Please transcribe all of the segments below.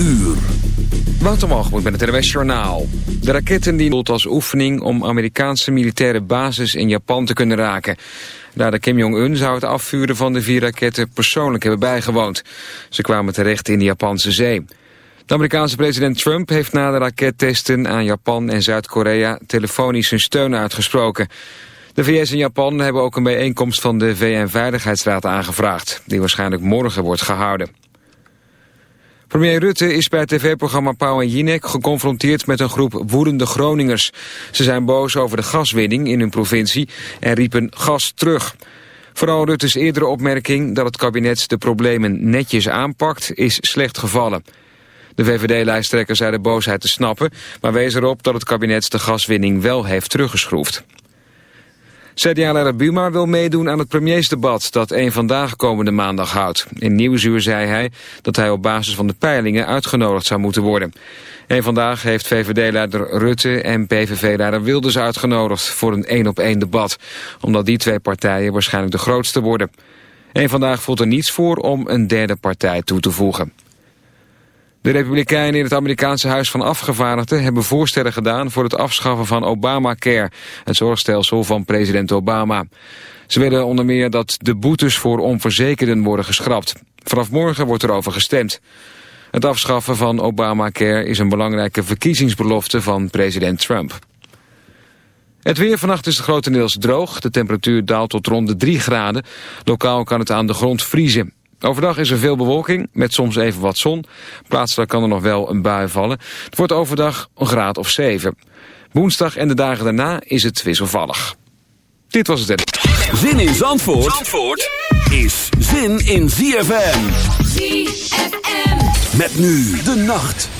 uur. Watermalgemoed met het RWS Journaal. De raketten dienen als oefening om Amerikaanse militaire bases in Japan te kunnen raken. Daar de Kim Jong-un zou het afvuren van de vier raketten persoonlijk hebben bijgewoond. Ze kwamen terecht in de Japanse zee. De Amerikaanse president Trump heeft na de rakettesten aan Japan en Zuid-Korea telefonisch hun steun uitgesproken. De VS en Japan hebben ook een bijeenkomst van de VN-veiligheidsraad aangevraagd, die waarschijnlijk morgen wordt gehouden. Premier Rutte is bij het tv-programma Pauw en Jinek geconfronteerd met een groep woedende Groningers. Ze zijn boos over de gaswinning in hun provincie en riepen gas terug. Vooral Rutte's eerdere opmerking dat het kabinet de problemen netjes aanpakt is slecht gevallen. De VVD-lijsttrekker zei de boosheid te snappen, maar wees erop dat het kabinet de gaswinning wel heeft teruggeschroefd. CDA-leider Buma wil meedoen aan het premiersdebat dat een vandaag komende maandag houdt. In Nieuwsuur zei hij dat hij op basis van de peilingen uitgenodigd zou moeten worden. En vandaag heeft VVD-leider Rutte en PVV-leider Wilders uitgenodigd voor een één-op-één debat. Omdat die twee partijen waarschijnlijk de grootste worden. En vandaag voelt er niets voor om een derde partij toe te voegen. De Republikeinen in het Amerikaanse Huis van Afgevaardigden hebben voorstellen gedaan voor het afschaffen van Obamacare, het zorgstelsel van president Obama. Ze willen onder meer dat de boetes voor onverzekerden worden geschrapt. Vanaf morgen wordt erover gestemd. Het afschaffen van Obamacare is een belangrijke verkiezingsbelofte van president Trump. Het weer vannacht is grotendeels droog. De temperatuur daalt tot rond de 3 graden. Lokaal kan het aan de grond vriezen. Overdag is er veel bewolking, met soms even wat zon. Plaatselijk kan er nog wel een bui vallen. Het wordt overdag een graad of 7. Woensdag en de dagen daarna is het wisselvallig. Dit was het. Zin in Zandvoort, Zandvoort is zin in ZFM. ZFM. Met nu de nacht.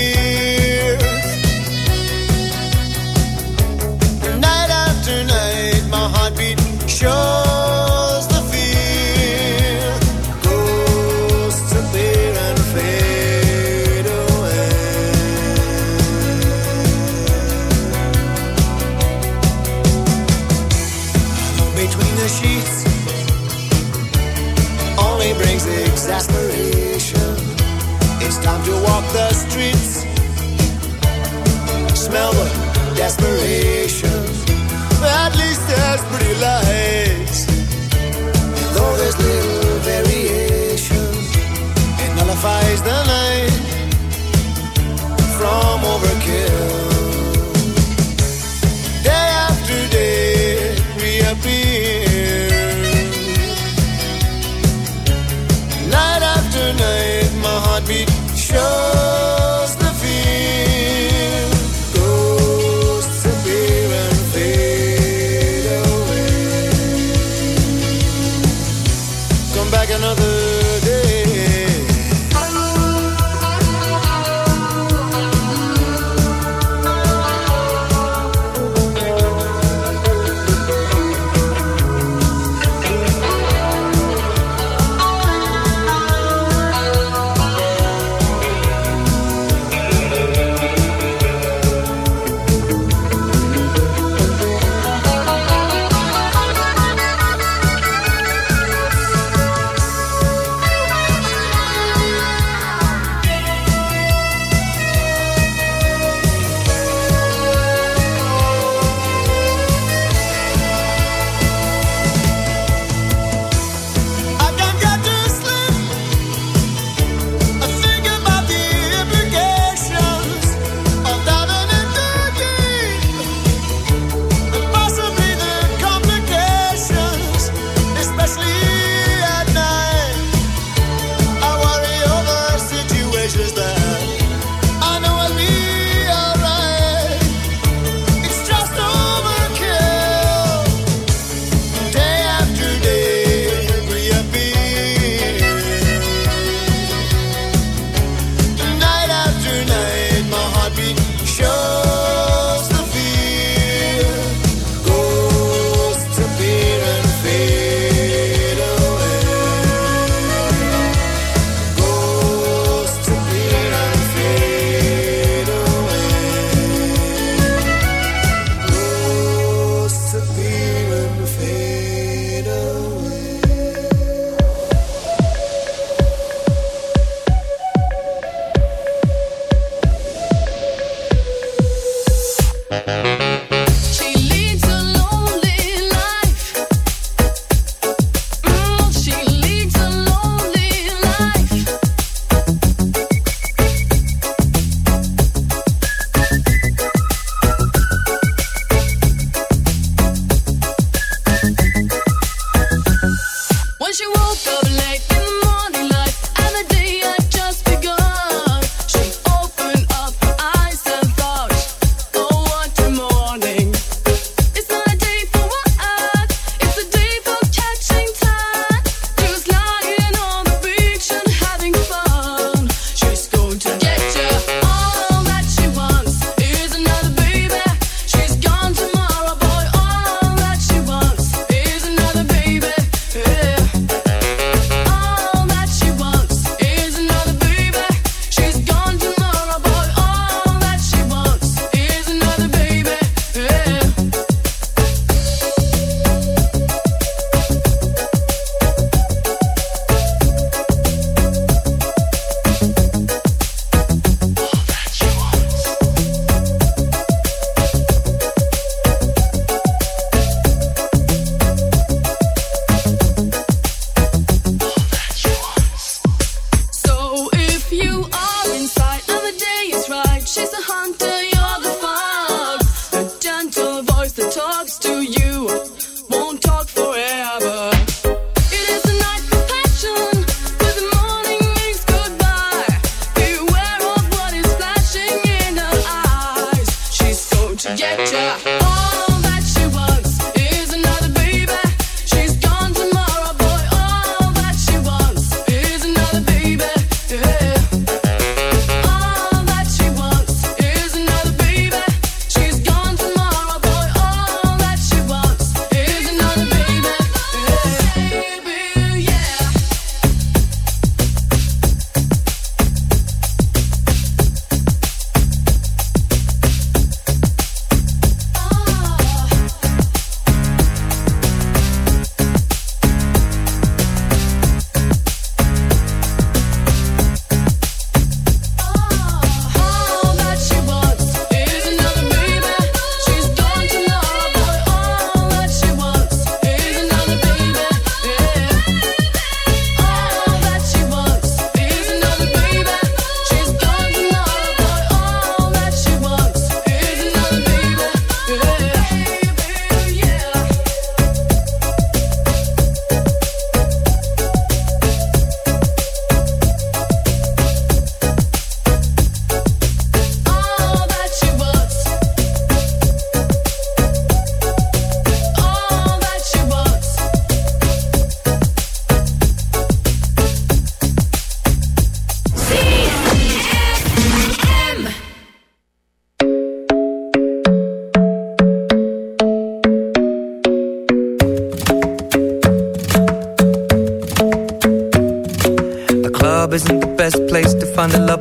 Pretty lights.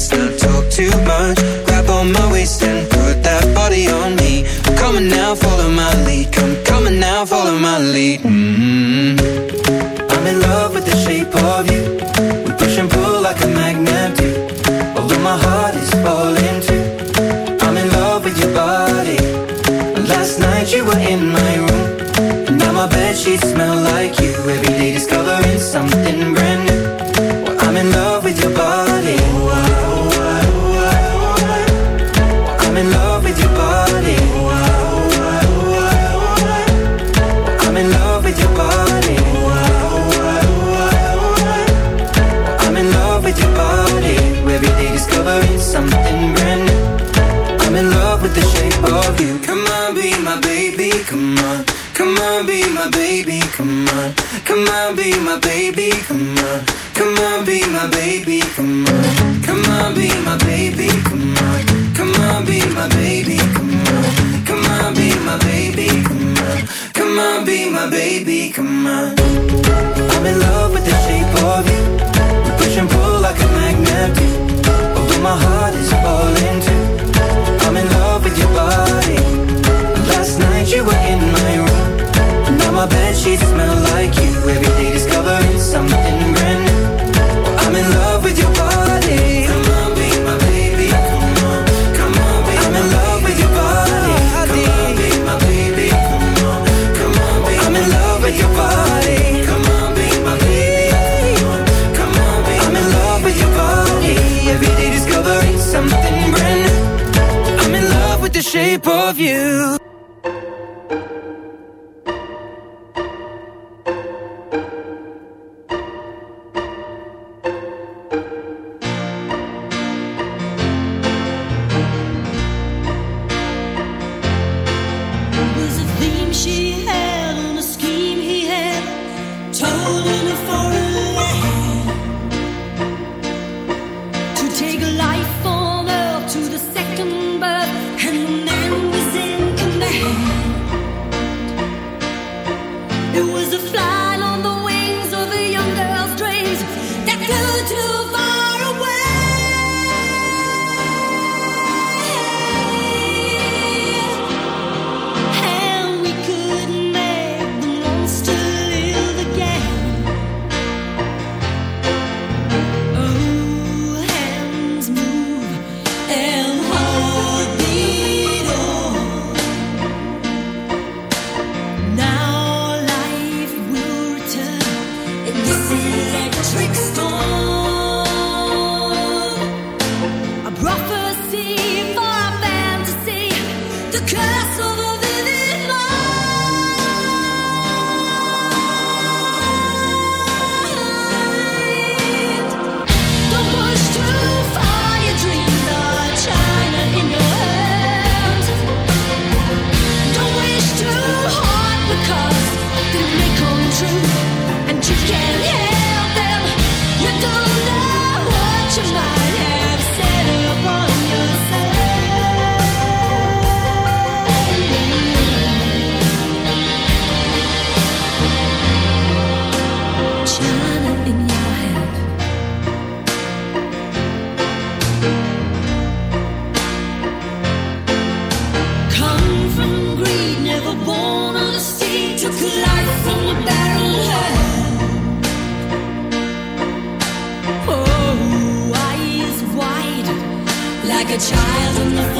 let's not talk too much. Grab on my waist you. a child in the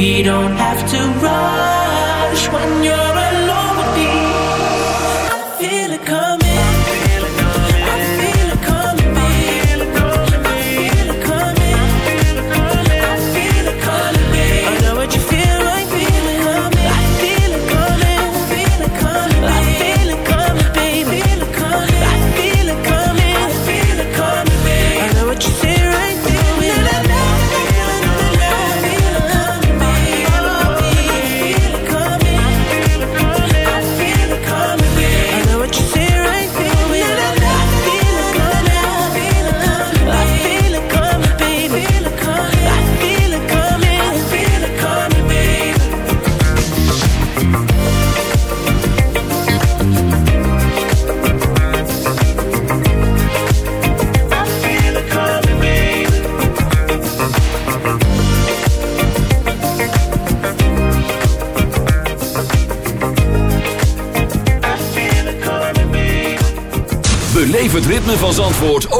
we don't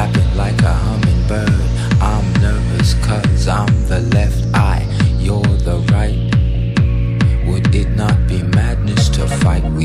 flapping like a hummingbird. I'm nervous cause I'm the left eye, you're the right. Would it not be madness to fight? We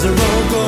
there's a road